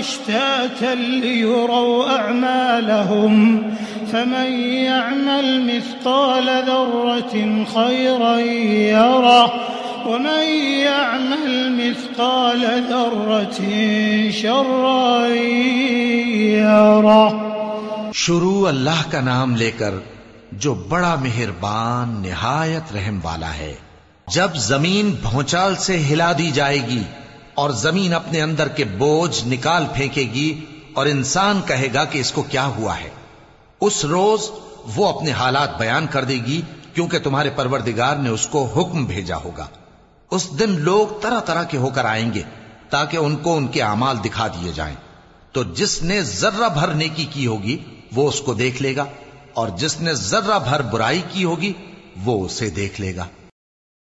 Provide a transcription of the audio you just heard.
أشتاتا ليروا أعمالهم فمن يعمل مثقال ذرة خيرا يره ومن يعمل مثقال ذرة شرا يره شروع اللہ کا نام لے کر جو بڑا مہربان نہایت رحم والا ہے جب زمین بھونچال سے ہلا دی جائے گی اور زمین اپنے اندر کے بوجھ نکال پھینکے گی اور انسان کہے گا کہ اس کو کیا ہوا ہے۔ اس روز وہ اپنے حالات بیان کر دے گی کیونکہ تمہارے پروردگار نے اس کو حکم بھیجا ہوگا۔ اس دن لوگ طرح طرح کے ہو کر آئیں گے تاکہ ان کو ان کے اعمال دکھا دیے جائیں۔ تو جس نے ذرہ بھر نیکی کی ہوگی، وہ اس کو دیکھ لے گا، اور جس نے ذرہ بھر برائی کی ہوگی، وہ اسے دیکھ لے گا۔